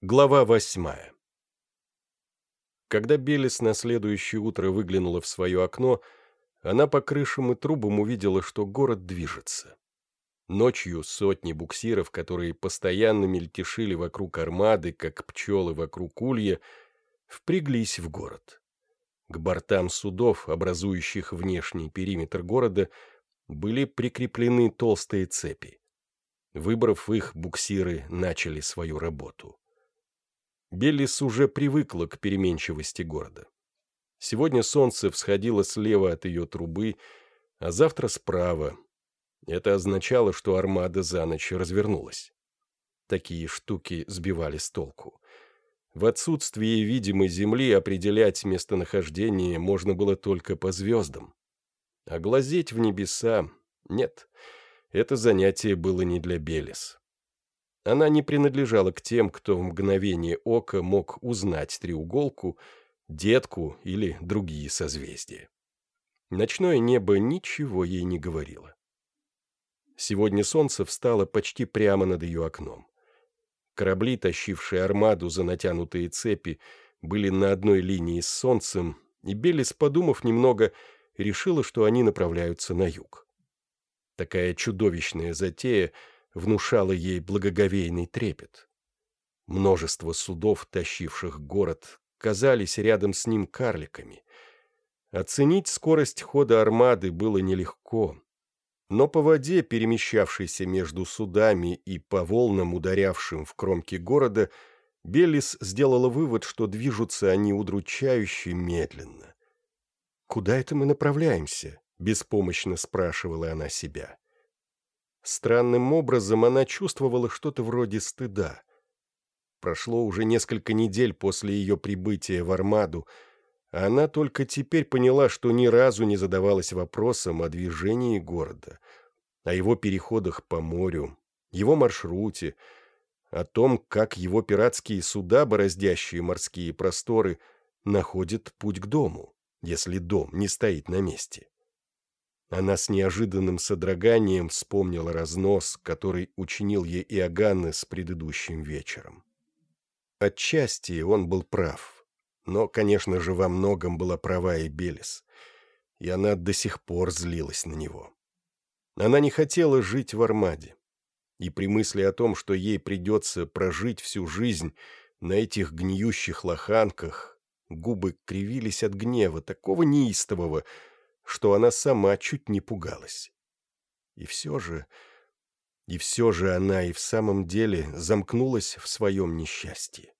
Глава восьмая Когда Белис на следующее утро выглянула в свое окно, она по крышам и трубам увидела, что город движется. Ночью сотни буксиров, которые постоянно мельтешили вокруг армады, как пчелы вокруг улья, впряглись в город. К бортам судов, образующих внешний периметр города, были прикреплены толстые цепи. Выбрав их, буксиры начали свою работу. Беллис уже привыкла к переменчивости города. Сегодня солнце всходило слева от ее трубы, а завтра справа. Это означало, что армада за ночь развернулась. Такие штуки сбивали с толку. В отсутствии видимой земли определять местонахождение можно было только по звездам. А глазеть в небеса — нет, это занятие было не для Белес. Она не принадлежала к тем, кто в мгновение ока мог узнать треуголку, детку или другие созвездия. Ночное небо ничего ей не говорило. Сегодня солнце встало почти прямо над ее окном. Корабли, тащившие армаду за натянутые цепи, были на одной линии с солнцем, и Белис, подумав немного, решила, что они направляются на юг. Такая чудовищная затея — внушало ей благоговейный трепет. Множество судов, тащивших город, казались рядом с ним карликами. Оценить скорость хода армады было нелегко, но по воде, перемещавшейся между судами и по волнам, ударявшим в кромки города, Беллис сделала вывод, что движутся они удручающе медленно. «Куда это мы направляемся?» — беспомощно спрашивала она себя. Странным образом она чувствовала что-то вроде стыда. Прошло уже несколько недель после ее прибытия в Армаду, а она только теперь поняла, что ни разу не задавалась вопросом о движении города, о его переходах по морю, его маршруте, о том, как его пиратские суда, бороздящие морские просторы, находят путь к дому, если дом не стоит на месте. Она с неожиданным содроганием вспомнила разнос, который учинил ей Иоганны с предыдущим вечером. Отчасти он был прав, но, конечно же, во многом была права и Белис, и она до сих пор злилась на него. Она не хотела жить в Армаде, и при мысли о том, что ей придется прожить всю жизнь на этих гниющих лоханках, губы кривились от гнева, такого неистового, что она сама чуть не пугалась. И все же... И все же она и в самом деле замкнулась в своем несчастье.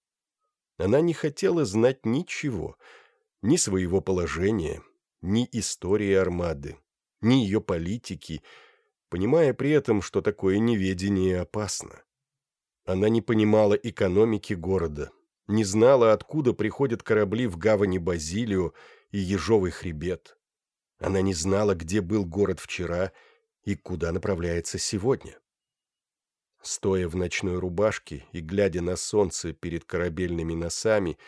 Она не хотела знать ничего, ни своего положения, ни истории Армады, ни ее политики, понимая при этом, что такое неведение опасно. Она не понимала экономики города, не знала, откуда приходят корабли в гавани Базилио и Ежовый хребет. Она не знала, где был город вчера и куда направляется сегодня. Стоя в ночной рубашке и глядя на солнце перед корабельными носами,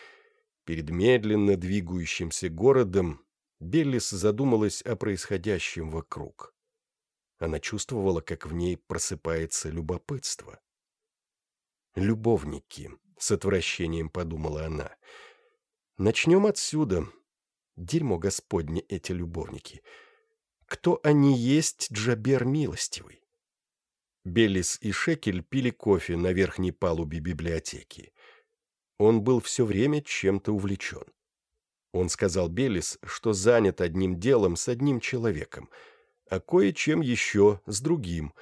перед медленно двигающимся городом, Беллис задумалась о происходящем вокруг. Она чувствовала, как в ней просыпается любопытство. «Любовники», — с отвращением подумала она. «Начнем отсюда, Дерьмо господне эти любовники. Кто они есть, Джабер милостивый? Белис и Шекель пили кофе на верхней палубе библиотеки. Он был все время чем-то увлечен. Он сказал Белис, что занят одним делом с одним человеком, а кое-чем еще с другим,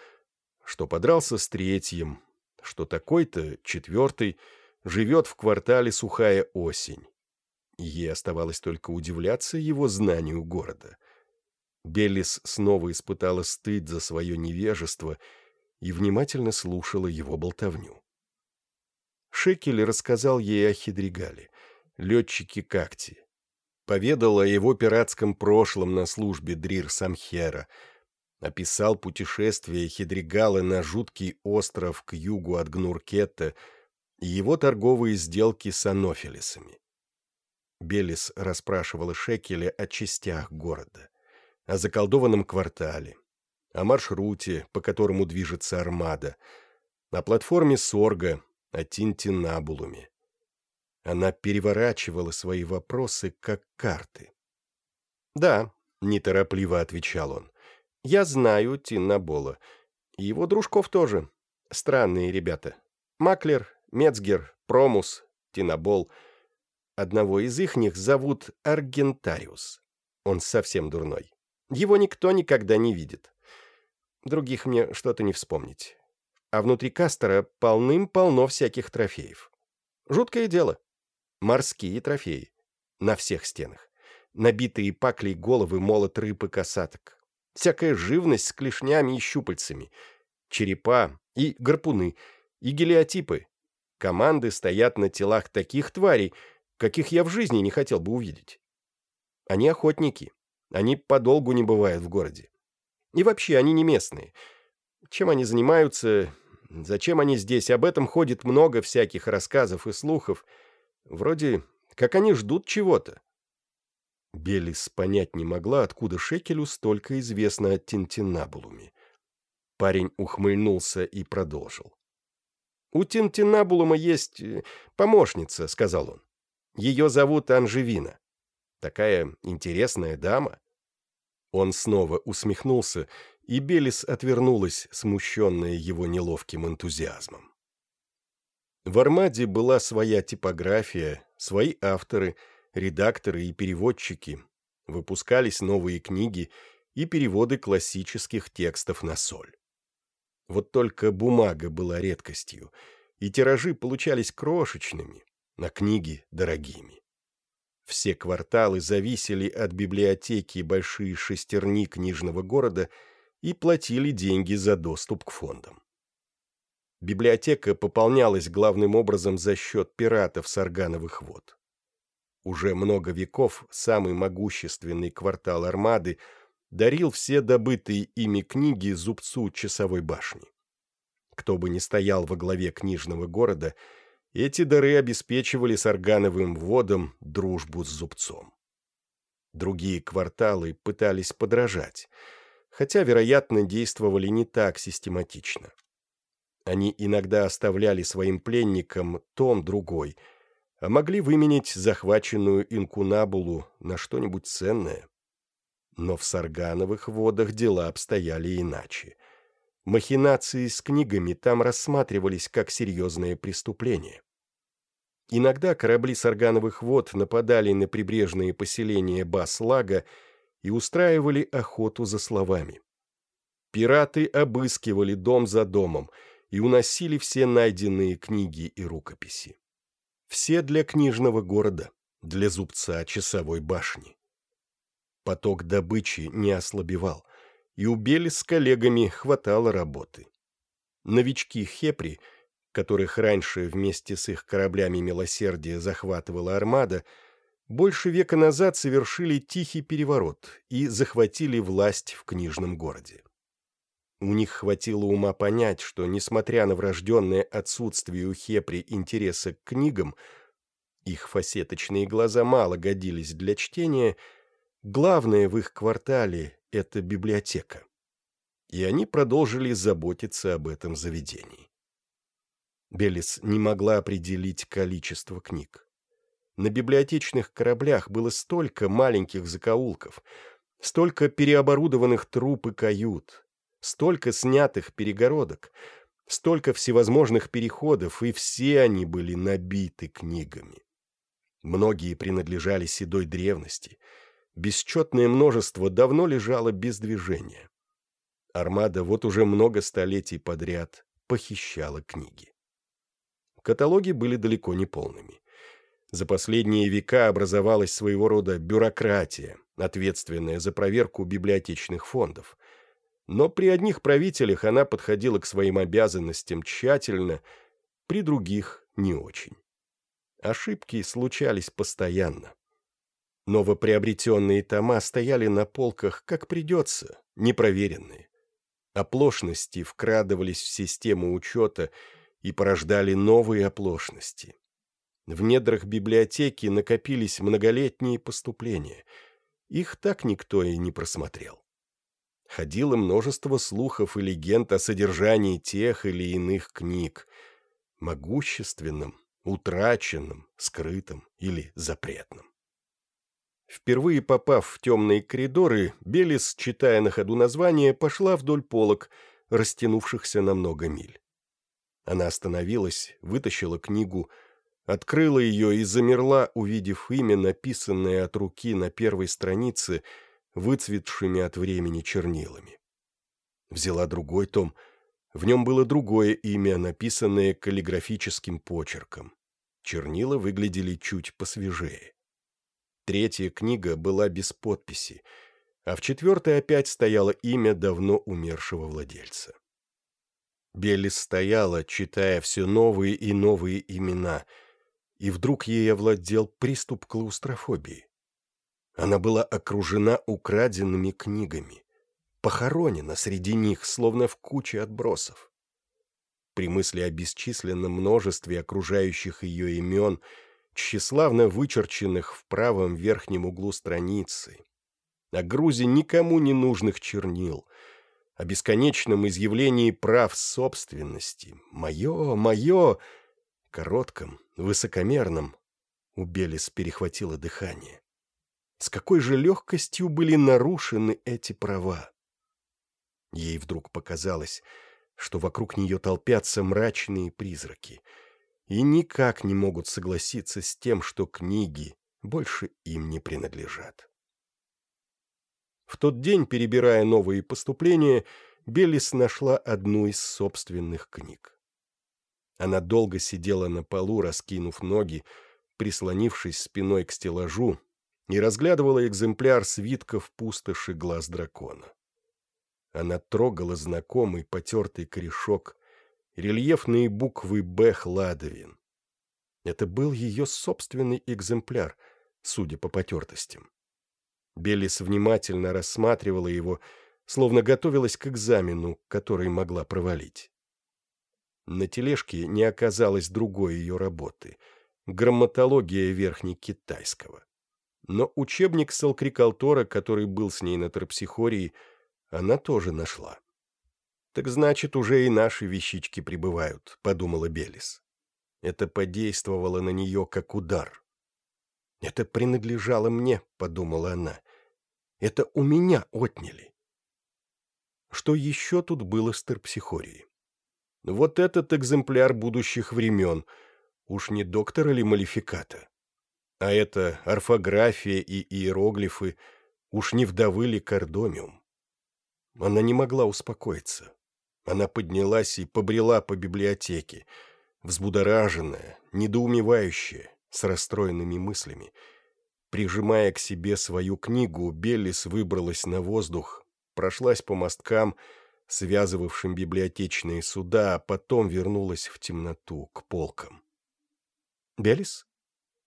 что подрался с третьим, что такой-то, четвертый, живет в квартале Сухая Осень, Ей оставалось только удивляться его знанию города. Беллис снова испытала стыд за свое невежество и внимательно слушала его болтовню. Шекель рассказал ей о Хидригале, летчике Какти. Поведал о его пиратском прошлом на службе Дрир Самхера, описал путешествие Хидригала на жуткий остров к югу от Гнуркета и его торговые сделки с анофилисами. Белис расспрашивала Шекеля о частях города, о заколдованном квартале, о маршруте, по которому движется армада, о платформе Сорга, о Тинтинабулуме. Она переворачивала свои вопросы, как карты. «Да», — неторопливо отвечал он, — «я знаю Тиннабола. И его дружков тоже. Странные ребята. Маклер, Мецгер, Промус, Тинабол. Одного из их них зовут Аргентариус. Он совсем дурной. Его никто никогда не видит. Других мне что-то не вспомнить. А внутри Кастера полным-полно всяких трофеев. Жуткое дело. Морские трофеи. На всех стенах. Набитые паклей головы молот рыб и касаток. Всякая живность с клешнями и щупальцами. Черепа и гарпуны. И гелиотипы. Команды стоят на телах таких тварей, каких я в жизни не хотел бы увидеть. Они охотники. Они подолгу не бывают в городе. И вообще, они не местные. Чем они занимаются, зачем они здесь, об этом ходит много всяких рассказов и слухов. Вроде, как они ждут чего-то. Белис понять не могла, откуда Шекелю столько известно о Тинтинабулуме. Парень ухмыльнулся и продолжил. «У Тинтинабулума есть э, помощница», — сказал он. «Ее зовут Анжевина. Такая интересная дама». Он снова усмехнулся, и Белис отвернулась, смущенная его неловким энтузиазмом. В «Армаде» была своя типография, свои авторы, редакторы и переводчики. Выпускались новые книги и переводы классических текстов на соль. Вот только бумага была редкостью, и тиражи получались крошечными, на книги дорогими. Все кварталы зависели от библиотеки большие шестерни книжного города и платили деньги за доступ к фондам. Библиотека пополнялась главным образом за счет пиратов с органовых вод. Уже много веков самый могущественный квартал Армады дарил все добытые ими книги зубцу часовой башни. Кто бы ни стоял во главе книжного города – эти дары обеспечивали с органовым вводом дружбу с зубцом. Другие кварталы пытались подражать, хотя, вероятно, действовали не так систематично. Они иногда оставляли своим пленникам том другой, а могли выменить захваченную инкунабулу на что-нибудь ценное. Но в Саргановых водах дела обстояли иначе – Махинации с книгами там рассматривались как серьезное преступление. Иногда корабли саргановых вод нападали на прибрежные поселения Бас-Лага и устраивали охоту за словами. Пираты обыскивали дом за домом и уносили все найденные книги и рукописи. Все для книжного города, для зубца часовой башни. Поток добычи не ослабевал – и у Бели с коллегами хватало работы. Новички Хепри, которых раньше вместе с их кораблями милосердия захватывала армада, больше века назад совершили тихий переворот и захватили власть в книжном городе. У них хватило ума понять, что, несмотря на врожденное отсутствие у Хепри интереса к книгам, их фасеточные глаза мало годились для чтения, главное в их квартале — это библиотека. И они продолжили заботиться об этом заведении. Белис не могла определить количество книг. На библиотечных кораблях было столько маленьких закоулков, столько переоборудованных труп и кают, столько снятых перегородок, столько всевозможных переходов, и все они были набиты книгами. Многие принадлежали седой древности — бесчетное множество давно лежало без движения. Армада вот уже много столетий подряд похищала книги. Каталоги были далеко не полными. За последние века образовалась своего рода бюрократия, ответственная за проверку библиотечных фондов. Но при одних правителях она подходила к своим обязанностям тщательно, при других – не очень. Ошибки случались постоянно. Новоприобретенные тома стояли на полках, как придется, непроверенные. Оплошности вкрадывались в систему учета и порождали новые оплошности. В недрах библиотеки накопились многолетние поступления. Их так никто и не просмотрел. Ходило множество слухов и легенд о содержании тех или иных книг. могущественном, утраченном, скрытом или запретном. Впервые попав в темные коридоры, Белис, читая на ходу название, пошла вдоль полок, растянувшихся на много миль. Она остановилась, вытащила книгу, открыла ее и замерла, увидев имя, написанное от руки на первой странице, выцветшими от времени чернилами. Взяла другой том, в нем было другое имя, написанное каллиграфическим почерком. Чернила выглядели чуть посвежее. Третья книга была без подписи, а в четвертой опять стояло имя давно умершего владельца. Белли стояла, читая все новые и новые имена, и вдруг ей овладел приступ клаустрофобии. Она была окружена украденными книгами, похоронена среди них, словно в куче отбросов. При мысли о бесчисленном множестве окружающих ее имен – тщеславно вычерченных в правом верхнем углу страницы, о грузе никому не нужных чернил, о бесконечном изъявлении прав собственности, мое, мое, коротком, высокомерном, у Белис перехватило дыхание. С какой же легкостью были нарушены эти права? Ей вдруг показалось, что вокруг нее толпятся мрачные призраки — и никак не могут согласиться с тем, что книги больше им не принадлежат. В тот день, перебирая новые поступления, Белис нашла одну из собственных книг. Она долго сидела на полу, раскинув ноги, прислонившись спиной к стеллажу, и разглядывала экземпляр свитков пустоши глаз дракона. Она трогала знакомый потертый корешок, рельефные буквы «Б» Хладовин. Это был ее собственный экземпляр, судя по потертостям. Белис внимательно рассматривала его, словно готовилась к экзамену, который могла провалить. На тележке не оказалось другой ее работы — грамматология верхнекитайского. Но учебник Салкрикалтора, который был с ней на терпсихории, она тоже нашла. «Так значит, уже и наши вещички прибывают», — подумала Белис. Это подействовало на нее как удар. «Это принадлежало мне», — подумала она. «Это у меня отняли». Что еще тут было с терпсихорией? Вот этот экземпляр будущих времен. Уж не доктор или малификата? А это орфография и иероглифы. Уж не вдовы ли кардомиум? Она не могла успокоиться. Она поднялась и побрела по библиотеке, взбудораженная, недоумевающая, с расстроенными мыслями. Прижимая к себе свою книгу, Беллис выбралась на воздух, прошлась по мосткам, связывавшим библиотечные суда, а потом вернулась в темноту, к полкам. «Беллис?»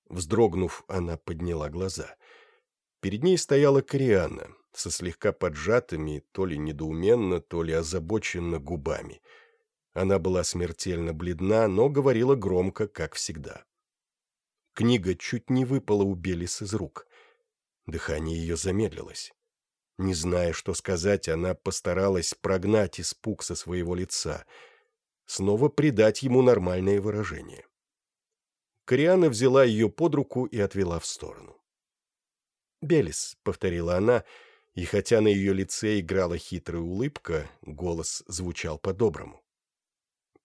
Вздрогнув, она подняла глаза. Перед ней стояла Корианна, со слегка поджатыми, то ли недоуменно, то ли озабоченно губами. Она была смертельно бледна, но говорила громко, как всегда. Книга чуть не выпала у Белис из рук. Дыхание ее замедлилось. Не зная, что сказать, она постаралась прогнать испуг со своего лица, снова придать ему нормальное выражение. Кориана взяла ее под руку и отвела в сторону. «Белис», — повторила она, — и хотя на ее лице играла хитрая улыбка, голос звучал по-доброму.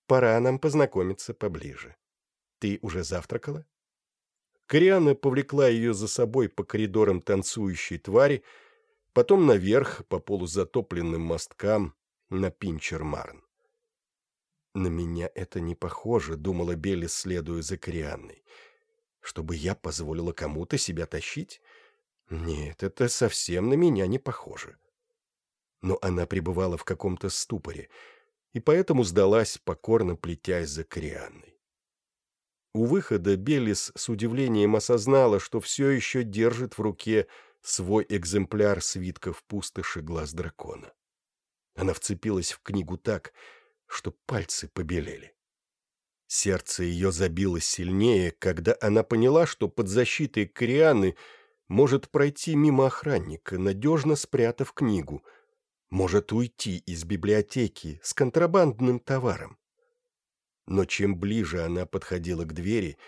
«Пора нам познакомиться поближе. Ты уже завтракала?» Кориана повлекла ее за собой по коридорам танцующей твари, потом наверх, по полузатопленным мосткам, на Пинчер-Марн. «На меня это не похоже», — думала Белли, следуя за Корианной. «Чтобы я позволила кому-то себя тащить?» Нет, это совсем на меня не похоже. Но она пребывала в каком-то ступоре, и поэтому сдалась, покорно плетясь за Корианной. У выхода Белис с удивлением осознала, что все еще держит в руке свой экземпляр свитков пустоши глаз дракона. Она вцепилась в книгу так, что пальцы побелели. Сердце ее забилось сильнее, когда она поняла, что под защитой Корианы — может пройти мимо охранника, надежно спрятав книгу, может уйти из библиотеки с контрабандным товаром. Но чем ближе она подходила к двери,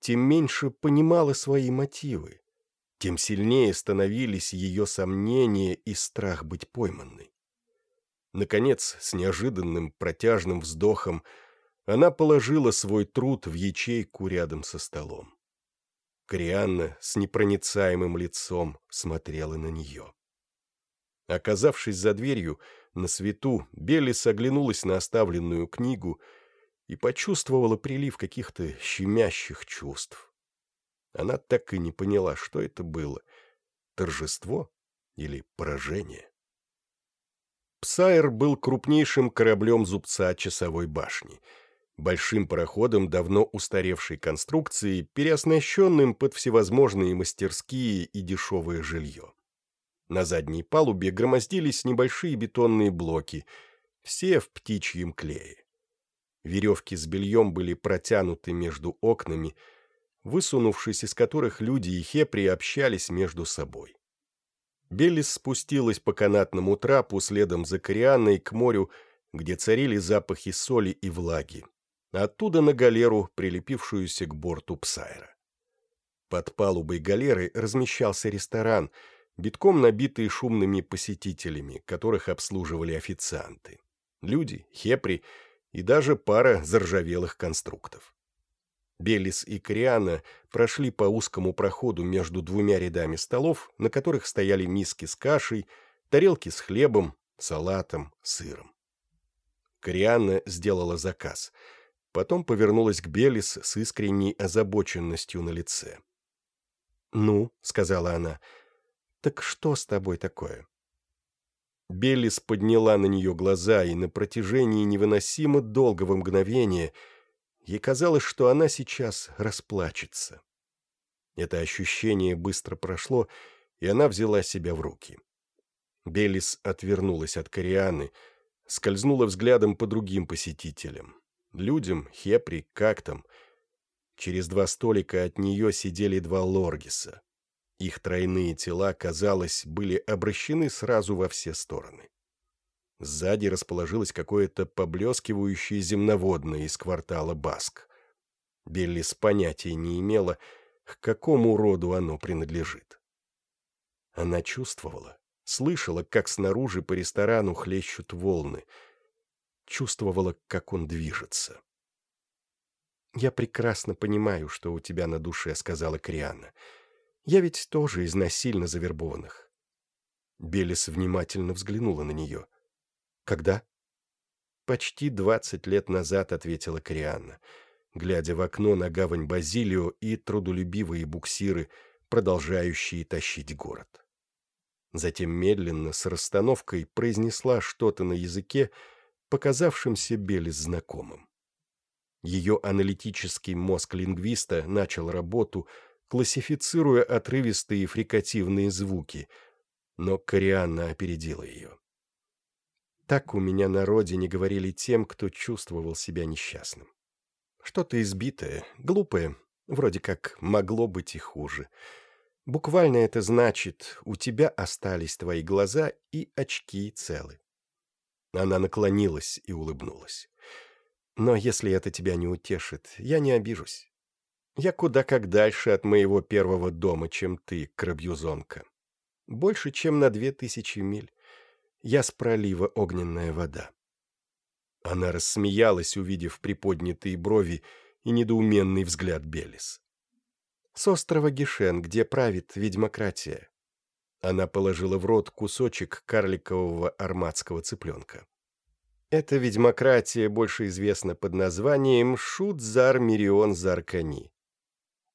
тем меньше понимала свои мотивы, тем сильнее становились ее сомнения и страх быть пойманной. Наконец, с неожиданным протяжным вздохом, она положила свой труд в ячейку рядом со столом. Корианна с непроницаемым лицом смотрела на нее. Оказавшись за дверью, на свету, Беллис оглянулась на оставленную книгу и почувствовала прилив каких-то щемящих чувств. Она так и не поняла, что это было — торжество или поражение. Псайр был крупнейшим кораблем зубца часовой башни, большим пароходом давно устаревшей конструкции, переоснащенным под всевозможные мастерские и дешевое жилье. На задней палубе громоздились небольшие бетонные блоки, все в птичьем клее. Веревки с бельем были протянуты между окнами, высунувшись из которых люди и хепри общались между собой. Беллис спустилась по канатному трапу следом за Корианной к морю, где царили запахи соли и влаги, оттуда на галеру, прилепившуюся к борту Псайра. Под палубой галеры размещался ресторан — битком набитые шумными посетителями, которых обслуживали официанты. Люди, хепри и даже пара заржавелых конструктов. Белис и Криана прошли по узкому проходу между двумя рядами столов, на которых стояли миски с кашей, тарелки с хлебом, салатом, сыром. Корианна сделала заказ. Потом повернулась к Беллис с искренней озабоченностью на лице. «Ну», — сказала она, — «Так что с тобой такое?» Беллис подняла на нее глаза, и на протяжении невыносимо долгого мгновения ей казалось, что она сейчас расплачется. Это ощущение быстро прошло, и она взяла себя в руки. Беллис отвернулась от Корианны, скользнула взглядом по другим посетителям. Людям, Хепри, как там. Через два столика от нее сидели два Лоргиса. Их тройные тела, казалось, были обращены сразу во все стороны. Сзади расположилось какое-то поблескивающее земноводное из квартала Баск. Беллис понятия не имела, к какому роду оно принадлежит. Она чувствовала, слышала, как снаружи по ресторану хлещут волны, чувствовала, как он движется. «Я прекрасно понимаю, что у тебя на душе», — сказала Криана. — ведь тоже из насильно завербованных. Белис внимательно взглянула на нее. «Когда?» «Почти двадцать лет назад», — ответила Корианна, глядя в окно на гавань Базилио и трудолюбивые буксиры, продолжающие тащить город. Затем медленно, с расстановкой, произнесла что-то на языке, показавшемся Белис знакомым. Ее аналитический мозг лингвиста начал работу — классифицируя отрывистые фрикативные звуки, но Корианна опередила ее. Так у меня на родине говорили тем, кто чувствовал себя несчастным. Что-то избитое, глупое, вроде как могло быть и хуже. Буквально это значит, у тебя остались твои глаза и очки целы. Она наклонилась и улыбнулась. Но если это тебя не утешит, я не обижусь. Я куда как дальше от моего первого дома, чем ты, крабьюзонка. Больше, чем на две тысячи миль. Я с пролива огненная вода». Она рассмеялась, увидев приподнятые брови и недоуменный взгляд Белис. «С острова Гишен, где правит ведьмократия». Она положила в рот кусочек карликового арматского цыпленка. Эта ведьмократия больше известна под названием Шут-Зар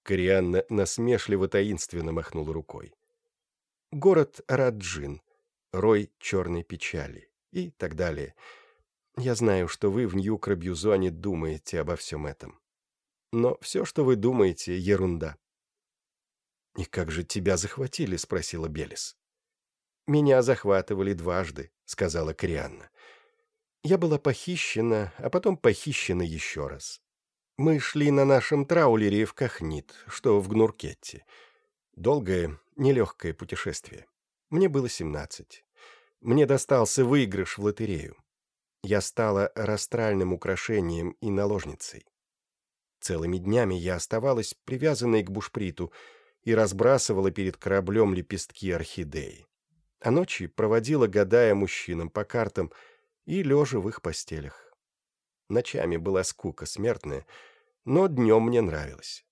Корианна насмешливо-таинственно махнула рукой. Город Раджин, рой черной печали и так далее. Я знаю, что вы в Нью-Крабьюзоне думаете обо всем этом. Но все, что вы думаете, ерунда. «И как же тебя захватили?» — спросила Белис. «Меня захватывали дважды», — сказала Корианна. «Я была похищена, а потом похищена еще раз. Мы шли на нашем траулере в Кахнит, что в Гнуркетте. Долгое, нелегкое путешествие. Мне было семнадцать. Мне достался выигрыш в лотерею. Я стала растральным украшением и наложницей. Целыми днями я оставалась привязанной к бушприту и разбрасывала перед кораблем лепестки орхидеи. А ночи проводила, гадая мужчинам по картам и лежа в их постелях. Ночами была скука смертная, но днем мне нравилось.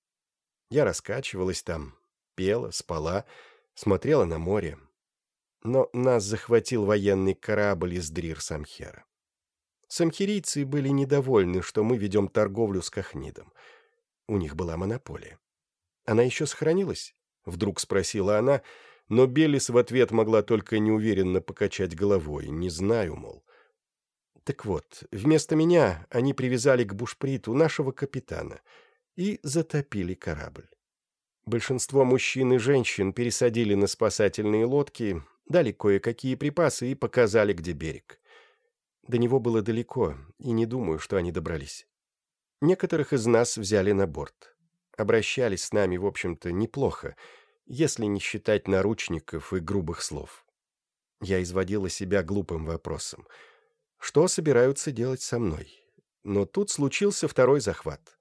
Я раскачивалась там, пела, спала, смотрела на море. Но нас захватил военный корабль из Дрир-Самхера. Самхерийцы были недовольны, что мы ведем торговлю с Кахнидом. У них была монополия. Она еще сохранилась? Вдруг спросила она, но Белис в ответ могла только неуверенно покачать головой. Не знаю, мол. Так вот, вместо меня они привязали к бушприту нашего капитана и затопили корабль. Большинство мужчин и женщин пересадили на спасательные лодки, дали кое-какие припасы и показали, где берег. До него было далеко, и не думаю, что они добрались. Некоторых из нас взяли на борт. Обращались с нами, в общем-то, неплохо, если не считать наручников и грубых слов. Я изводила себя глупым вопросом. Что собираются делать со мной? Но тут случился второй захват.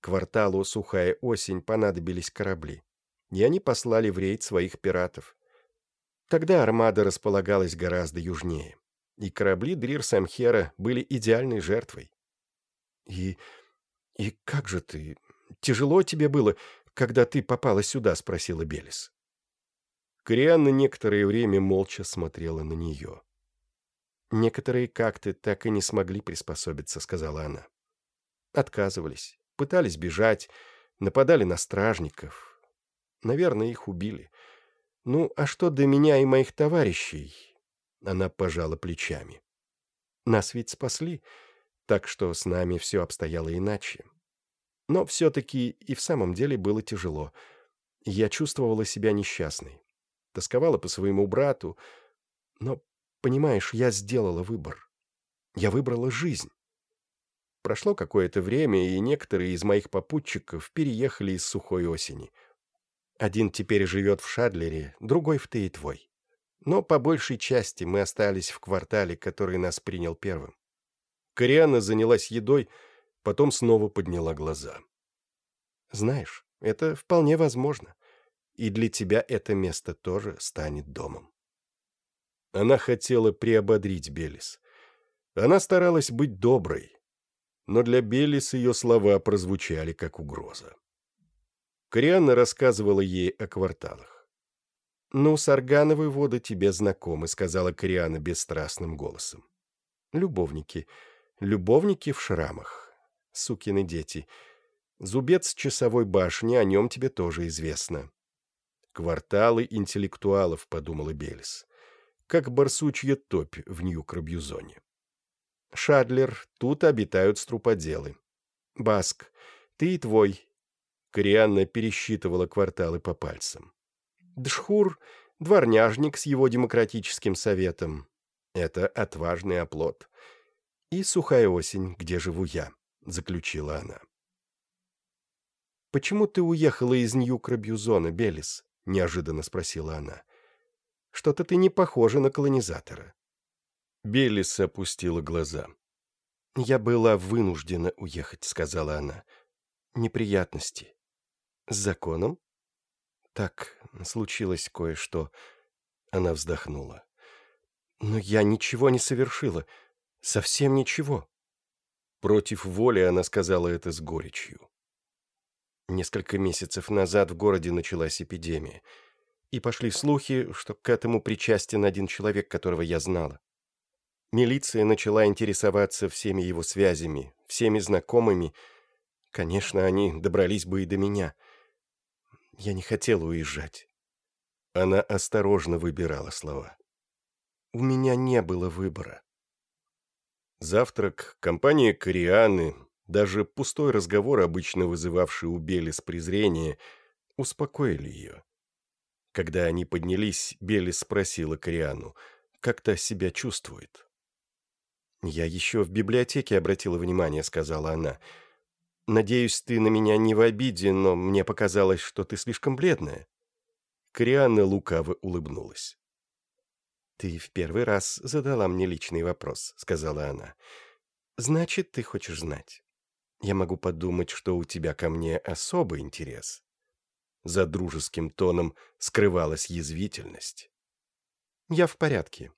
Кварталу «Сухая осень» понадобились корабли, и они послали в рейд своих пиратов. Тогда армада располагалась гораздо южнее и корабли Дрир-Самхера были идеальной жертвой. «И... и как же ты? Тяжело тебе было, когда ты попала сюда?» — спросила Белис. Корианна некоторое время молча смотрела на нее. «Некоторые как-то так и не смогли приспособиться», — сказала она. Отказывались, пытались бежать, нападали на стражников. Наверное, их убили. Ну, а что до меня и моих товарищей? Она пожала плечами. Нас ведь спасли, так что с нами все обстояло иначе. Но все-таки и в самом деле было тяжело. Я чувствовала себя несчастной. Тосковала по своему брату. Но, понимаешь, я сделала выбор. Я выбрала жизнь. Прошло какое-то время, и некоторые из моих попутчиков переехали из сухой осени. Один теперь живет в Шадлере, другой в Тейтвой но по большей части мы остались в квартале, который нас принял первым. Кориана занялась едой, потом снова подняла глаза. «Знаешь, это вполне возможно, и для тебя это место тоже станет домом». Она хотела приободрить Белис. Она старалась быть доброй, но для Белис ее слова прозвучали как угроза. Корианна рассказывала ей о кварталах. «Ну, саргановые воды тебе знакомы», — сказала Кориана бесстрастным голосом. «Любовники. Любовники в шрамах. Сукины дети. Зубец часовой башни, о нем тебе тоже известно». «Кварталы интеллектуалов», — подумала Бельс. «Как барсучья топь в Нью-Крабьюзоне». «Шадлер, тут обитают струподелы. Баск, ты и твой». Корианна пересчитывала кварталы по пальцам. Дшхур — дворняжник с его демократическим советом. Это отважный оплот. И сухая осень, где живу я, — заключила она. «Почему ты уехала из Нью-Крабьюзона, Белис?» — неожиданно спросила она. «Что-то ты не похожа на колонизатора». Белис опустила глаза. «Я была вынуждена уехать», — сказала она. «Неприятности». «С законом?» Так, случилось кое-что. Она вздохнула. Но я ничего не совершила. Совсем ничего. Против воли она сказала это с горечью. Несколько месяцев назад в городе началась эпидемия. И пошли слухи, что к этому причастен один человек, которого я знала. Милиция начала интересоваться всеми его связями, всеми знакомыми. Конечно, они добрались бы и до меня — я не хотела уезжать. Она осторожно выбирала слова. У меня не было выбора. Завтрак, компания Корианы, даже пустой разговор, обычно вызывавший у Белис презрение, успокоили ее. Когда они поднялись, Белис спросила Кориану, как та себя чувствует. «Я еще в библиотеке обратила внимание», — сказала она, — Надеюсь, ты на меня не в обиде, но мне показалось, что ты слишком бледная». Крианна лукаво улыбнулась. «Ты в первый раз задала мне личный вопрос», — сказала она. «Значит, ты хочешь знать. Я могу подумать, что у тебя ко мне особый интерес». За дружеским тоном скрывалась язвительность. «Я в порядке.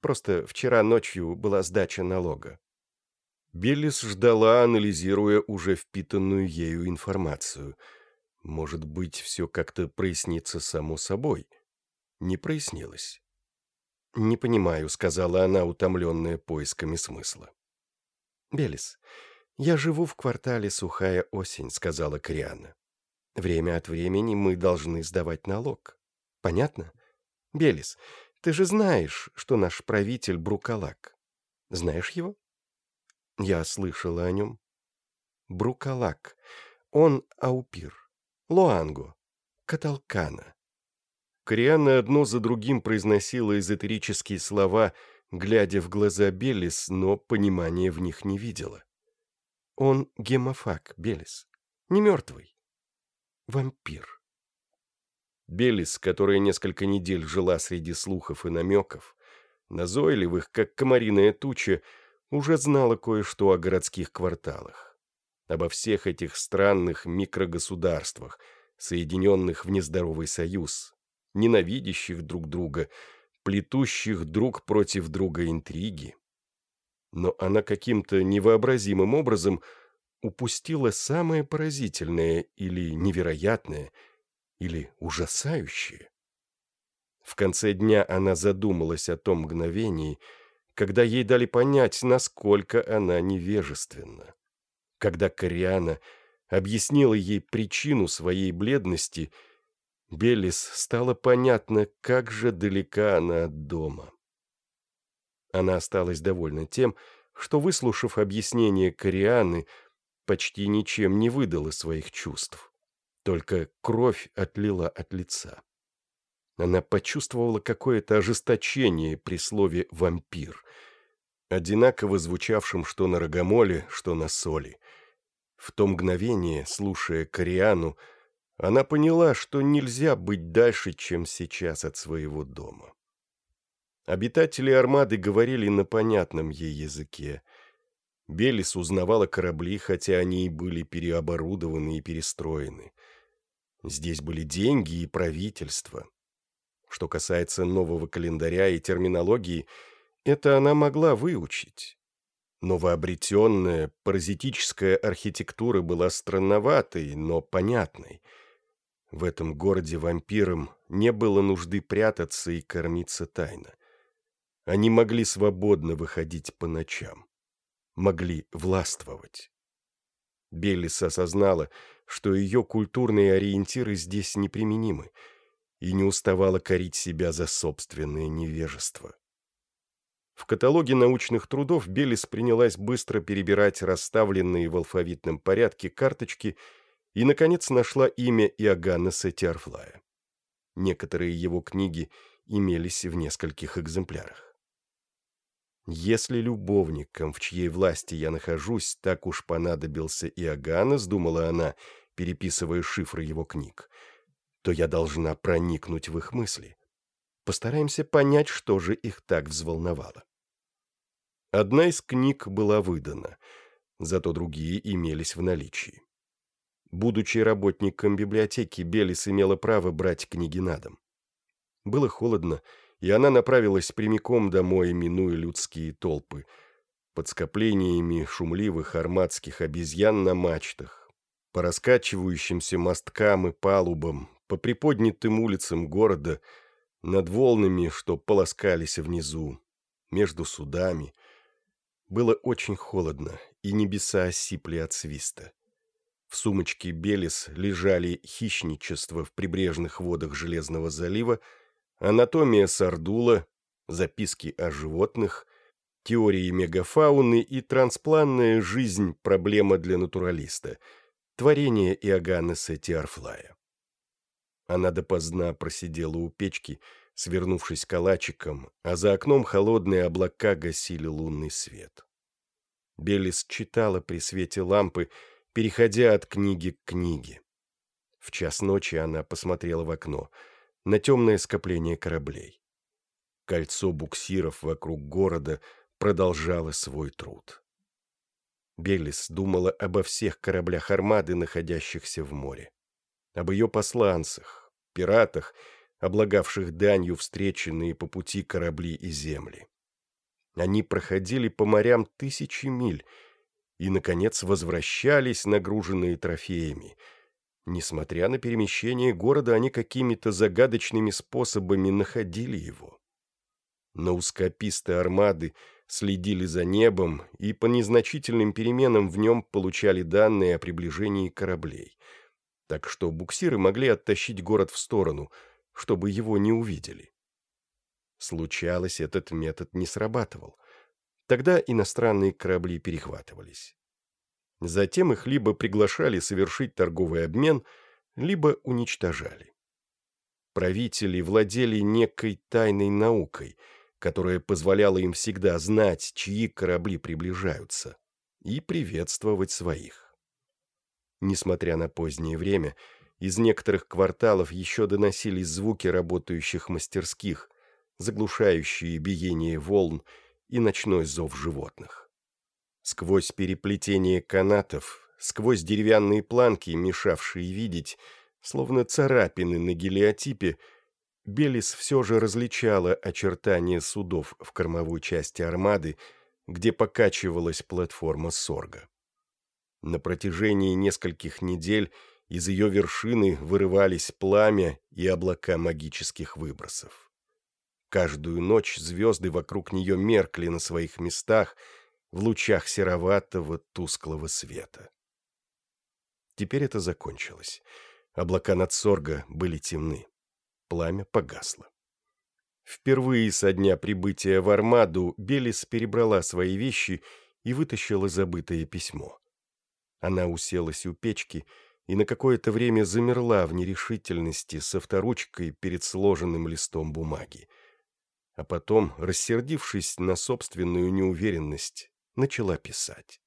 Просто вчера ночью была сдача налога». Беллис ждала, анализируя уже впитанную ею информацию. Может быть, все как-то прояснится само собой. Не прояснилось. «Не понимаю», — сказала она, утомленная поисками смысла. «Белис, я живу в квартале «Сухая осень», — сказала Криана. «Время от времени мы должны сдавать налог. Понятно? Белис, ты же знаешь, что наш правитель Брукалак. Знаешь его?» «Я слышала о нем». «Брукалак. Он аупир. Луанго. Каталкана. Кориана одно за другим произносила эзотерические слова, глядя в глаза Белис, но понимания в них не видела. Он гемофаг, Белис. Не мертвый. Вампир. Белис, которая несколько недель жила среди слухов и намеков, назойливых, как комариная туча, уже знала кое-что о городских кварталах. Обо всех этих странных микрогосударствах, соединенных в нездоровый союз, ненавидящих друг друга, плетущих друг против друга интриги. Но она каким-то невообразимым образом упустила самое поразительное или невероятное, или ужасающее. В конце дня она задумалась о том мгновении, когда ей дали понять, насколько она невежественна. Когда Кориана объяснила ей причину своей бледности – Беллис стало понятно, как же далека она от дома. Она осталась довольна тем, что, выслушав объяснение Корианы, почти ничем не выдала своих чувств. Только кровь отлила от лица. Она почувствовала какое-то ожесточение при слове «вампир», одинаково звучавшем что на рогомоле, что на соли. В то мгновение, слушая Кориану, она поняла, что нельзя быть дальше, чем сейчас от своего дома. Обитатели армады говорили на понятном ей языке. Белис узнавала корабли, хотя они и были переоборудованы и перестроены. Здесь были деньги и правительство. Что касается нового календаря и терминологии, это она могла выучить. Новообретенная паразитическая архитектура была странноватой, но понятной — в этом городе вампирам не было нужды прятаться и кормиться тайно. Они могли свободно выходить по ночам. Могли властвовать. Беллис осознала, что ее культурные ориентиры здесь неприменимы, и не уставала корить себя за собственное невежество. В каталоге научных трудов Беллис принялась быстро перебирать расставленные в алфавитном порядке карточки и, наконец, нашла имя Иоганнеса Тиарфлая. Некоторые его книги имелись в нескольких экземплярах. «Если любовником, в чьей власти я нахожусь, так уж понадобился Иоганнес», — думала она, переписывая шифры его книг, то я должна проникнуть в их мысли. Постараемся понять, что же их так взволновало. Одна из книг была выдана, зато другие имелись в наличии. Будучи работником библиотеки, Белис имела право брать книги на дом. Было холодно, и она направилась прямиком домой, минуя людские толпы, под скоплениями шумливых арматских обезьян на мачтах, по раскачивающимся мосткам и палубам, по приподнятым улицам города, над волнами, что полоскались внизу, между судами. Было очень холодно, и небеса осипли от свиста. В сумочке Белис лежали хищничество в прибрежных водах Железного залива, анатомия сардула, записки о животных, теории мегафауны и транспланная жизнь – проблема для натуралиста, творение Иоганнеса Тиарфлая. Она допоздна просидела у печки, свернувшись калачиком, а за окном холодные облака гасили лунный свет. Белис читала при свете лампы – переходя от книги к книге. В час ночи она посмотрела в окно, на темное скопление кораблей. Кольцо буксиров вокруг города продолжало свой труд. Беллис думала обо всех кораблях армады, находящихся в море. Об ее посланцах, пиратах, облагавших данью встреченные по пути корабли и земли. Они проходили по морям тысячи миль и, наконец, возвращались, нагруженные трофеями. Несмотря на перемещение города, они какими-то загадочными способами находили его. Наускописты армады следили за небом и по незначительным переменам в нем получали данные о приближении кораблей. Так что буксиры могли оттащить город в сторону, чтобы его не увидели. Случалось, этот метод не срабатывал. Тогда иностранные корабли перехватывались. Затем их либо приглашали совершить торговый обмен, либо уничтожали. Правители владели некой тайной наукой – которая позволяла им всегда знать, чьи корабли приближаются, и приветствовать своих. Несмотря на позднее время, из некоторых кварталов еще доносились звуки работающих мастерских, заглушающие биение волн и ночной зов животных. Сквозь переплетение канатов, сквозь деревянные планки, мешавшие видеть, словно царапины на гелиотипе, Белис все же различала очертания судов в кормовой части армады, где покачивалась платформа Сорга. На протяжении нескольких недель из ее вершины вырывались пламя и облака магических выбросов. Каждую ночь звезды вокруг нее меркли на своих местах в лучах сероватого тусклого света. Теперь это закончилось. Облака над Сорга были темны пламя погасло. Впервые со дня прибытия в Армаду Белис перебрала свои вещи и вытащила забытое письмо. Она уселась у печки и на какое-то время замерла в нерешительности со вторучкой перед сложенным листом бумаги. А потом, рассердившись на собственную неуверенность, начала писать.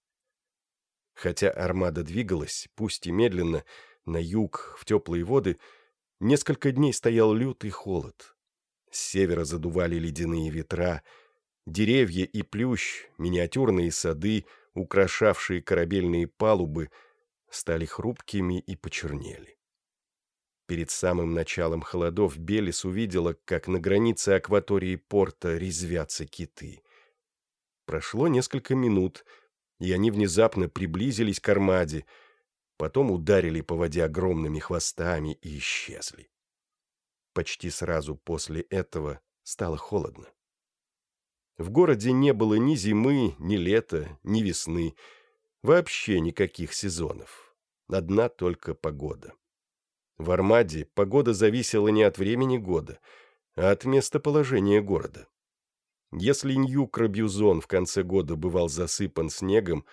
Хотя армада двигалась, пусть и медленно, на юг, в теплые воды, Несколько дней стоял лютый холод. С севера задували ледяные ветра. Деревья и плющ, миниатюрные сады, украшавшие корабельные палубы, стали хрупкими и почернели. Перед самым началом холодов Белис увидела, как на границе акватории порта резвятся киты. Прошло несколько минут, и они внезапно приблизились к армаде — потом ударили по воде огромными хвостами и исчезли. Почти сразу после этого стало холодно. В городе не было ни зимы, ни лета, ни весны, вообще никаких сезонов. Одна только погода. В Армаде погода зависела не от времени года, а от местоположения города. Если Нью-Крабюзон в конце года бывал засыпан снегом,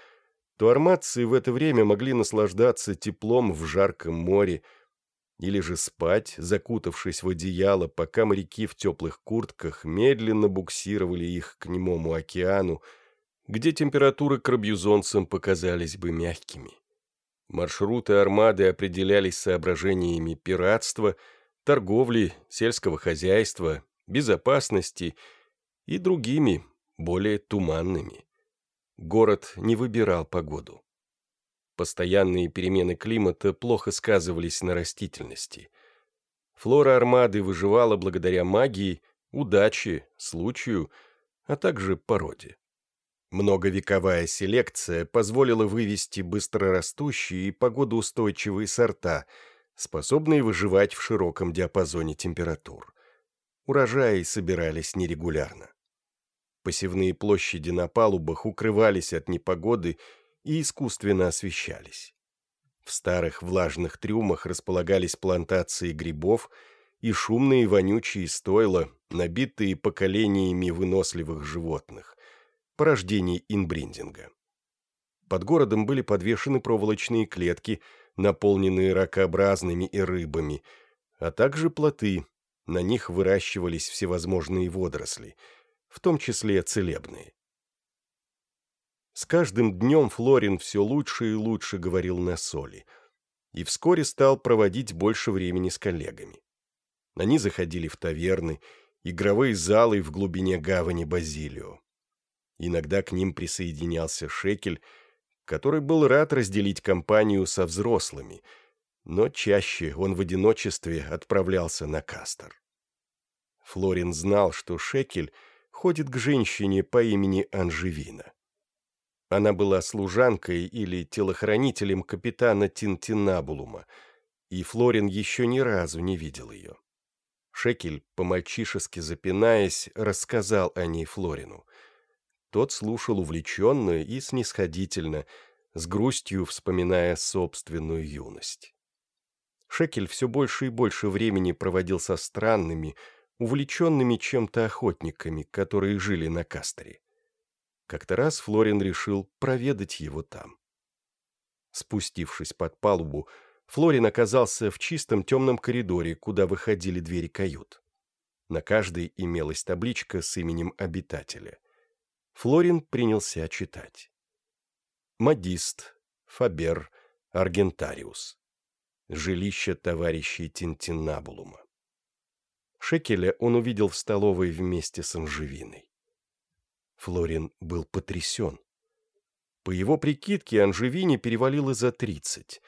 то арматцы в это время могли наслаждаться теплом в жарком море или же спать, закутавшись в одеяло, пока моряки в теплых куртках медленно буксировали их к немому океану, где температуры крабьюзонцам показались бы мягкими. Маршруты армады определялись соображениями пиратства, торговли, сельского хозяйства, безопасности и другими, более туманными город не выбирал погоду. Постоянные перемены климата плохо сказывались на растительности. Флора армады выживала благодаря магии, удаче, случаю, а также породе. Многовековая селекция позволила вывести быстрорастущие и погодоустойчивые сорта, способные выживать в широком диапазоне температур. Урожаи собирались нерегулярно. Посевные площади на палубах укрывались от непогоды и искусственно освещались. В старых влажных трюмах располагались плантации грибов и шумные вонючие стойла, набитые поколениями выносливых животных, порождений инбриндинга. Под городом были подвешены проволочные клетки, наполненные ракообразными и рыбами, а также плоты, на них выращивались всевозможные водоросли – в том числе целебные. С каждым днем Флорин все лучше и лучше говорил на соли, и вскоре стал проводить больше времени с коллегами. Они заходили в таверны, игровые залы в глубине гавани Базилио. Иногда к ним присоединялся Шекель, который был рад разделить компанию со взрослыми, но чаще он в одиночестве отправлялся на Кастер. Флорин знал, что Шекель ходит к женщине по имени Анжевина. Она была служанкой или телохранителем капитана Тинтинабулума, и Флорин еще ни разу не видел ее. Шекель, по-мальчишески запинаясь, рассказал о ней Флорину. Тот слушал увлеченно и снисходительно, с грустью вспоминая собственную юность. Шекель все больше и больше времени проводил со странными, увлеченными чем-то охотниками, которые жили на Кастере. Как-то раз Флорин решил проведать его там. Спустившись под палубу, Флорин оказался в чистом темном коридоре, куда выходили двери кают. На каждой имелась табличка с именем обитателя. Флорин принялся читать. Модист, Фабер, Аргентариус. Жилище товарищей Тинтинабулума. Шекеля он увидел в столовой вместе с Анжевиной. Флорин был потрясен. По его прикидке, Анжевине перевалило за тридцать,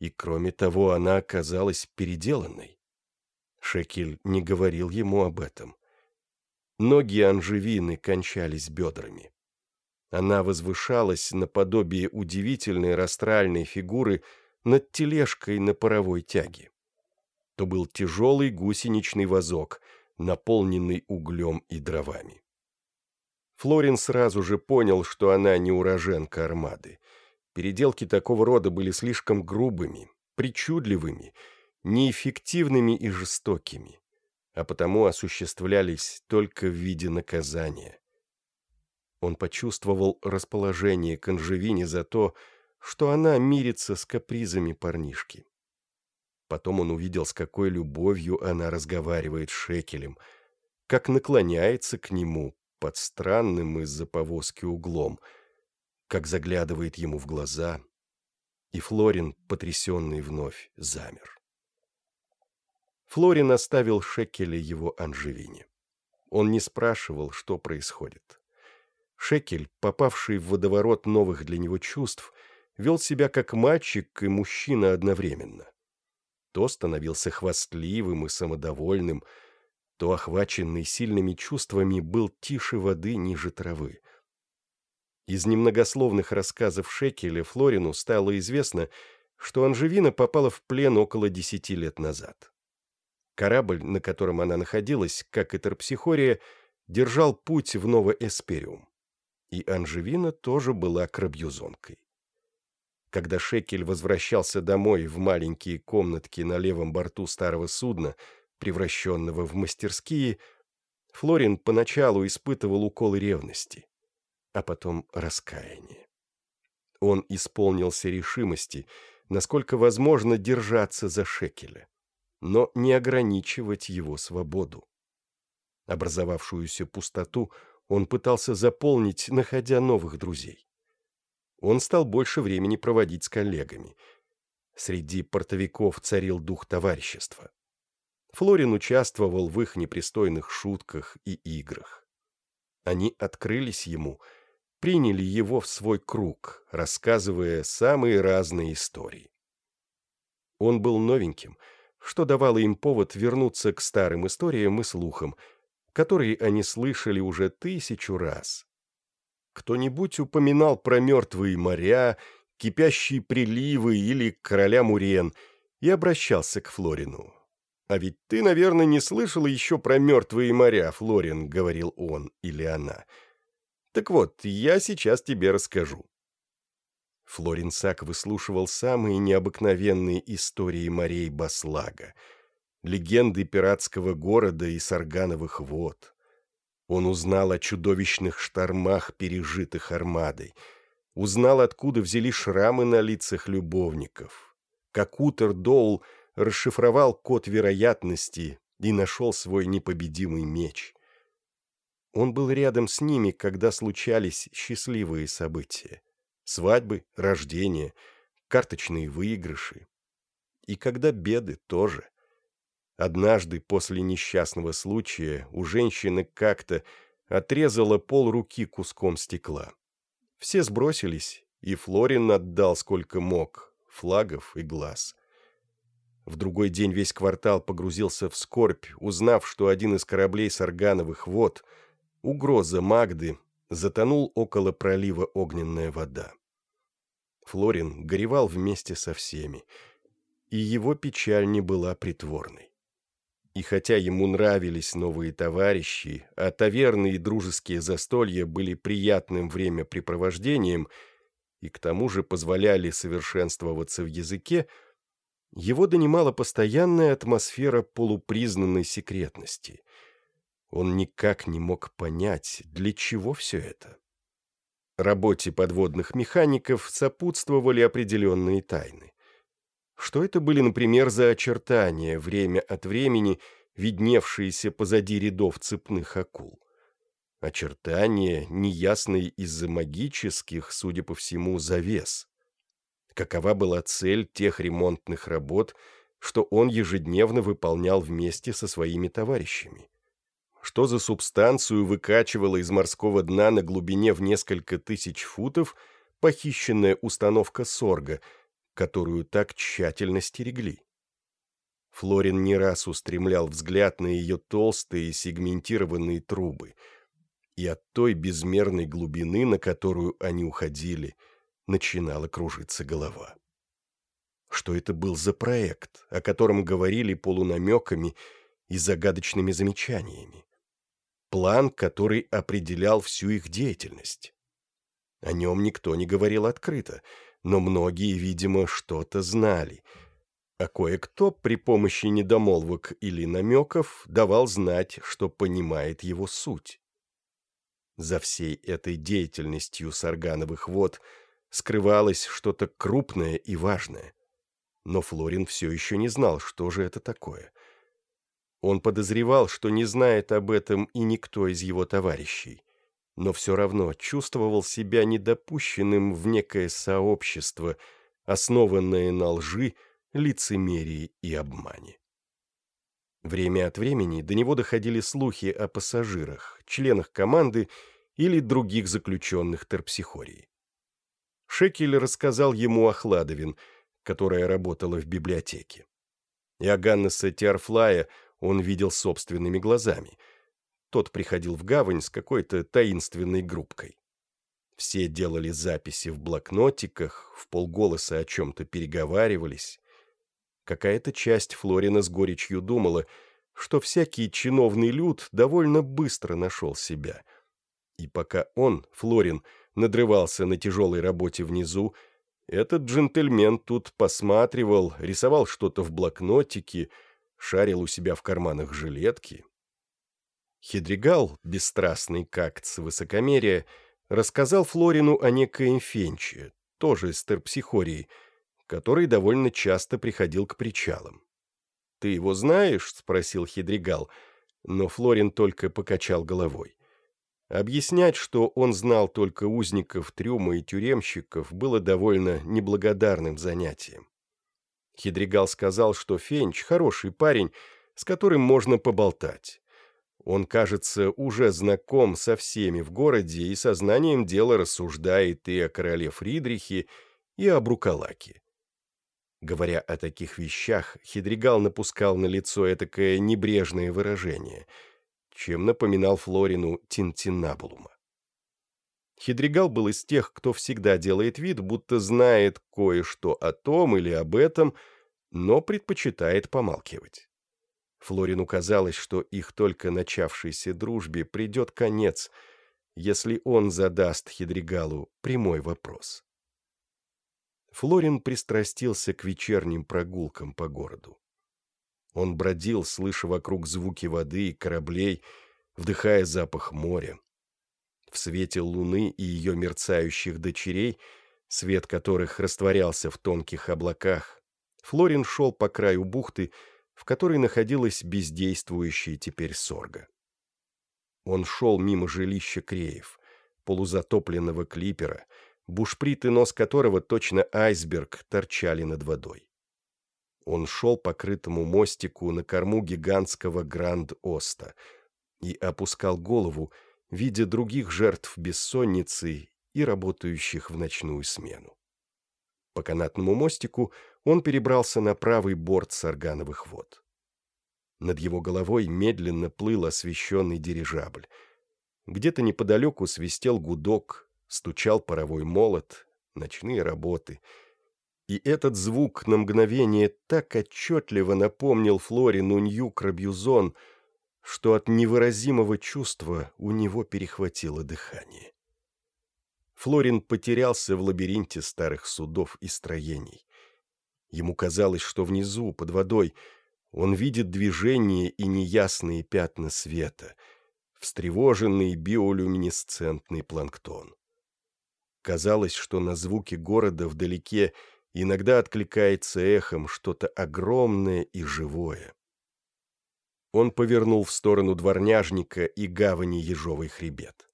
и, кроме того, она оказалась переделанной. Шекель не говорил ему об этом. Ноги Анжевины кончались бедрами. Она возвышалась наподобие удивительной растральной фигуры над тележкой на паровой тяге то был тяжелый гусеничный вазок, наполненный углем и дровами. Флорин сразу же понял, что она не уроженка армады. Переделки такого рода были слишком грубыми, причудливыми, неэффективными и жестокими, а потому осуществлялись только в виде наказания. Он почувствовал расположение к Анжевине за то, что она мирится с капризами парнишки. Потом он увидел, с какой любовью она разговаривает с Шекелем, как наклоняется к нему под странным из-за повозки углом, как заглядывает ему в глаза, и Флорин, потрясенный вновь, замер. Флорин оставил Шекеля его Анжевине. Он не спрашивал, что происходит. Шекель, попавший в водоворот новых для него чувств, вел себя как мальчик и мужчина одновременно то становился хвастливым и самодовольным, то, охваченный сильными чувствами, был тише воды ниже травы. Из немногословных рассказов Шекеля Флорину стало известно, что Анжевина попала в плен около десяти лет назад. Корабль, на котором она находилась, как и Терпсихория, держал путь в Новоэспериум. И Анжевина тоже была крабьюзонкой. Когда Шекель возвращался домой в маленькие комнатки на левом борту старого судна, превращенного в мастерские, Флорин поначалу испытывал уколы ревности, а потом раскаяние. Он исполнился решимости, насколько возможно держаться за Шекеля, но не ограничивать его свободу. Образовавшуюся пустоту он пытался заполнить, находя новых друзей он стал больше времени проводить с коллегами. Среди портовиков царил дух товарищества. Флорин участвовал в их непристойных шутках и играх. Они открылись ему, приняли его в свой круг, рассказывая самые разные истории. Он был новеньким, что давало им повод вернуться к старым историям и слухам, которые они слышали уже тысячу раз. Кто-нибудь упоминал про мертвые моря, кипящие приливы или короля Мурен и обращался к Флорину. «А ведь ты, наверное, не слышал еще про мертвые моря, Флорин», — говорил он или она. «Так вот, я сейчас тебе расскажу». Флорин Сак выслушивал самые необыкновенные истории морей Баслага, легенды пиратского города и саргановых вод, он узнал о чудовищных штормах, пережитых армадой, узнал, откуда взяли шрамы на лицах любовников, как Утер Доул расшифровал код вероятности и нашел свой непобедимый меч. Он был рядом с ними, когда случались счастливые события. Свадьбы, рождения, карточные выигрыши. И когда беды тоже. Однажды после несчастного случая у женщины как-то отрезала пол руки куском стекла. Все сбросились, и Флорин отдал сколько мог, флагов и глаз. В другой день весь квартал погрузился в скорбь, узнав, что один из кораблей Саргановых вод, угроза Магды, затонул около пролива огненная вода. Флорин горевал вместе со всеми, и его печаль не была притворной. И хотя ему нравились новые товарищи, а таверны и дружеские застолья были приятным времяпрепровождением и к тому же позволяли совершенствоваться в языке, его донимала постоянная атмосфера полупризнанной секретности. Он никак не мог понять, для чего все это. Работе подводных механиков сопутствовали определенные тайны. Что это были, например, за очертания, время от времени видневшиеся позади рядов цепных акул? Очертания, неясные из-за магических, судя по всему, завес. Какова была цель тех ремонтных работ, что он ежедневно выполнял вместе со своими товарищами? Что за субстанцию выкачивала из морского дна на глубине в несколько тысяч футов похищенная установка Сорга – которую так тщательно стерегли. Флорин не раз устремлял взгляд на ее толстые сегментированные трубы, и от той безмерной глубины, на которую они уходили, начинала кружиться голова. Что это был за проект, о котором говорили полунамеками и загадочными замечаниями? План, который определял всю их деятельность. О нем никто не говорил открыто — но многие, видимо, что-то знали. А кое-кто при помощи недомолвок или намеков давал знать, что понимает его суть. За всей этой деятельностью саргановых вод скрывалось что-то крупное и важное. Но Флорин все еще не знал, что же это такое. Он подозревал, что не знает об этом и никто из его товарищей но все равно чувствовал себя недопущенным в некое сообщество, основанное на лжи, лицемерии и обмане. Время от времени до него доходили слухи о пассажирах, членах команды или других заключенных терпсихории. Шекель рассказал ему о Хладовин, которая работала в библиотеке. И о Ганнеса Тиарфлая он видел собственными глазами – тот приходил в гавань с какой-то таинственной группкой. Все делали записи в блокнотиках, в полголоса о чем-то переговаривались. Какая-то часть Флорина с горечью думала, что всякий чиновный люд довольно быстро нашел себя. И пока он, Флорин, надрывался на тяжелой работе внизу, этот джентльмен тут посматривал, рисовал что-то в блокнотике, шарил у себя в карманах жилетки, Хидригал, бесстрастный как с высокомерия, рассказал Флорину о некоем Фенче, тоже из терпсихории, который довольно часто приходил к причалам. «Ты его знаешь?» — спросил Хидригал, но Флорин только покачал головой. Объяснять, что он знал только узников трюма и тюремщиков, было довольно неблагодарным занятием. Хидригал сказал, что Фенч — хороший парень, с которым можно поболтать. Он, кажется, уже знаком со всеми в городе и сознанием дела рассуждает и о короле Фридрихе, и о Брукалаке. Говоря о таких вещах, Хидригал напускал на лицо этакое небрежное выражение, чем напоминал Флорину Тинтинабулума. Хидригал был из тех, кто всегда делает вид, будто знает кое-что о том или об этом, но предпочитает помалкивать. Флорину казалось, что их только начавшейся дружбе придет конец, если он задаст Хидригалу прямой вопрос. Флорин пристрастился к вечерним прогулкам по городу. Он бродил, слыша вокруг звуки воды и кораблей, вдыхая запах моря. В свете луны и ее мерцающих дочерей, свет которых растворялся в тонких облаках, Флорин шел по краю бухты, в которой находилась бездействующая теперь сорга. Он шел мимо жилища Креев, полузатопленного клипера, бушприт и нос которого точно айсберг торчали над водой. Он шел по крытому мостику на корму гигантского Гранд-Оста и опускал голову, видя других жертв бессонницы и работающих в ночную смену. По канатному мостику он перебрался на правый борт саргановых вод. Над его головой медленно плыл освещенный дирижабль. Где-то неподалеку свистел гудок, стучал паровой молот, ночные работы. И этот звук на мгновение так отчетливо напомнил Флорину Нью-Крабьюзон, что от невыразимого чувства у него перехватило дыхание. Флорин потерялся в лабиринте старых судов и строений. Ему казалось, что внизу, под водой, он видит движение и неясные пятна света, встревоженный биолюминесцентный планктон. Казалось, что на звуки города вдалеке иногда откликается эхом что-то огромное и живое. Он повернул в сторону дворняжника и гавани Ежовый хребет.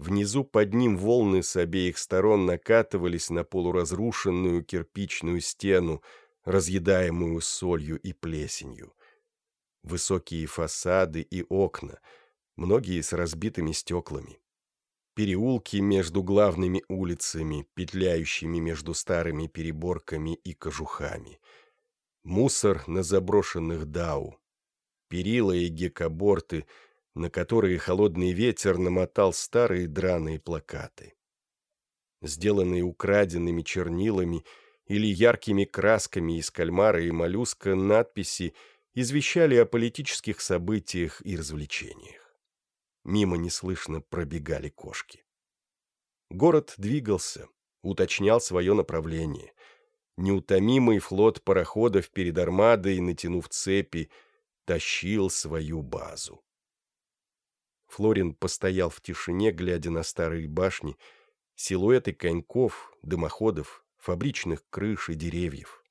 Внизу под ним волны с обеих сторон накатывались на полуразрушенную кирпичную стену, разъедаемую солью и плесенью. Высокие фасады и окна, многие с разбитыми стеклами. Переулки между главными улицами, петляющими между старыми переборками и кожухами. Мусор на заброшенных дау. Перила и гекоборты — на которые холодный ветер намотал старые драные плакаты. Сделанные украденными чернилами или яркими красками из кальмара и моллюска надписи извещали о политических событиях и развлечениях. Мимо неслышно пробегали кошки. Город двигался, уточнял свое направление. Неутомимый флот пароходов перед армадой, натянув цепи, тащил свою базу. Флорин постоял в тишине, глядя на старые башни, силуэты коньков, дымоходов, фабричных крыш и деревьев.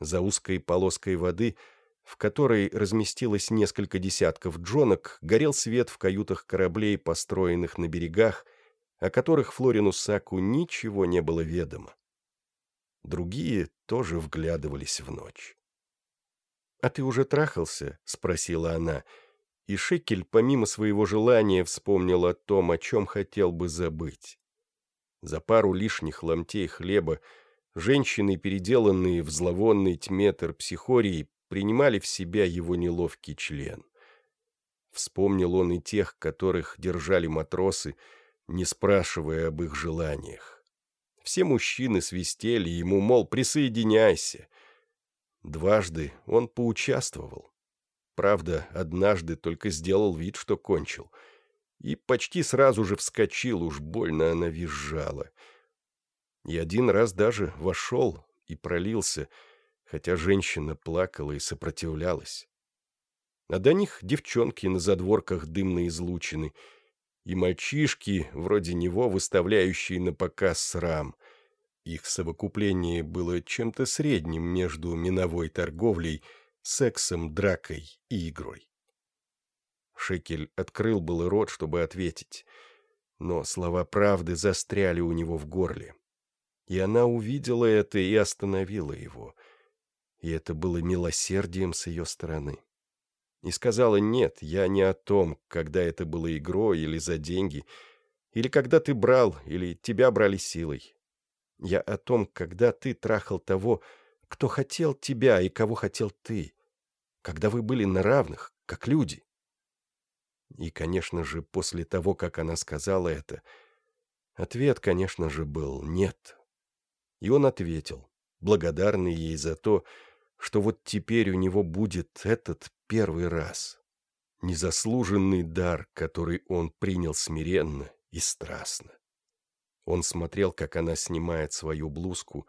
За узкой полоской воды, в которой разместилось несколько десятков джонок, горел свет в каютах кораблей, построенных на берегах, о которых Флорину Саку ничего не было ведомо. Другие тоже вглядывались в ночь. «А ты уже трахался?» — спросила она — и Шекель, помимо своего желания, вспомнил о том, о чем хотел бы забыть. За пару лишних ломтей хлеба женщины, переделанные в зловонный тьме терпсихории, принимали в себя его неловкий член. Вспомнил он и тех, которых держали матросы, не спрашивая об их желаниях. Все мужчины свистели ему, мол, присоединяйся. Дважды он поучаствовал. Правда, однажды только сделал вид, что кончил. И почти сразу же вскочил, уж больно она визжала. И один раз даже вошел и пролился, хотя женщина плакала и сопротивлялась. А до них девчонки на задворках дымно излучены, и мальчишки, вроде него, выставляющие на показ срам. Их совокупление было чем-то средним между миновой торговлей сексом, дракой и игрой. Шекель открыл был рот, чтобы ответить, но слова правды застряли у него в горле. И она увидела это и остановила его. И это было милосердием с ее стороны. И сказала, нет, я не о том, когда это было игрой или за деньги, или когда ты брал, или тебя брали силой. Я о том, когда ты трахал того, кто хотел тебя и кого хотел ты, когда вы были на равных, как люди. И, конечно же, после того, как она сказала это, ответ, конечно же, был «нет». И он ответил, благодарный ей за то, что вот теперь у него будет этот первый раз, незаслуженный дар, который он принял смиренно и страстно. Он смотрел, как она снимает свою блузку,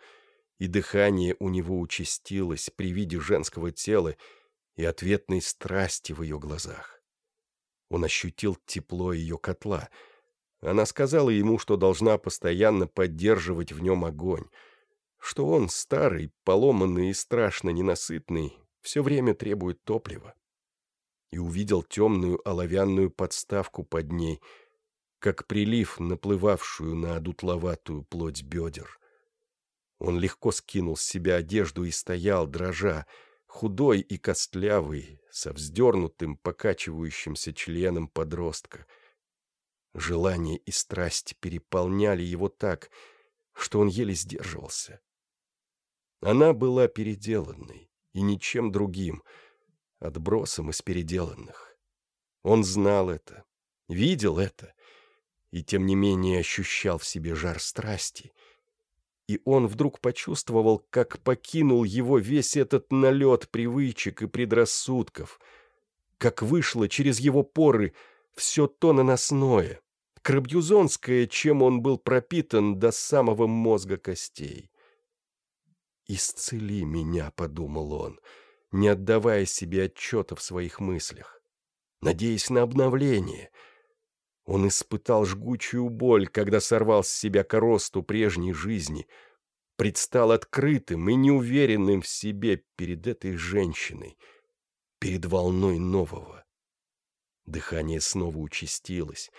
и дыхание у него участилось при виде женского тела и ответной страсти в ее глазах. Он ощутил тепло ее котла. Она сказала ему, что должна постоянно поддерживать в нем огонь, что он старый, поломанный и страшно ненасытный, все время требует топлива. И увидел темную оловянную подставку под ней, как прилив, наплывавшую на одутловатую плоть бедер. Он легко скинул с себя одежду и стоял, дрожа, худой и костлявый, со вздернутым, покачивающимся членом подростка. Желание и страсть переполняли его так, что он еле сдерживался. Она была переделанной, и ничем другим, отбросом из переделанных. Он знал это, видел это, и тем не менее ощущал в себе жар страсти — и он вдруг почувствовал, как покинул его весь этот налет привычек и предрассудков, как вышло через его поры все то наносное, крабьюзонское, чем он был пропитан до самого мозга костей. «Исцели меня», — подумал он, не отдавая себе отчета в своих мыслях, надеясь на обновление. Он испытал жгучую боль, когда сорвал с себя коросту прежней жизни, предстал открытым и неуверенным в себе перед этой женщиной, перед волной нового. Дыхание снова участилось,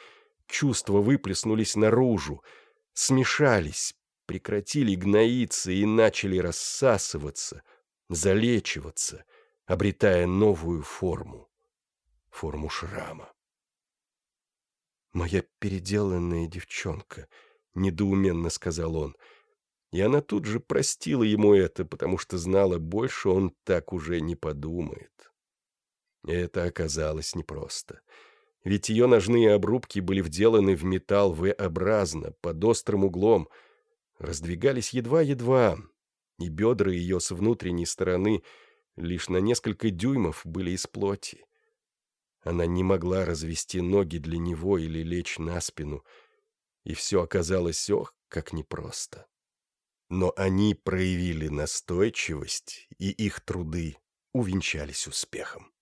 чувства выплеснулись наружу, смешались, прекратили гноиться и начали рассасываться, залечиваться, обретая новую форму, форму шрама. «Моя переделанная девчонка», — недоуменно сказал он, и она тут же простила ему это, потому что знала, больше он так уже не подумает. Это оказалось непросто. Ведь ее ножные обрубки были вделаны в металл V-образно, под острым углом, раздвигались едва-едва, и бедра ее с внутренней стороны лишь на несколько дюймов были из плоти. Она не могла развести ноги для него или лечь на спину, и все оказалось, ох, как непросто. Но они проявили настойчивость, и их труды увенчались успехом.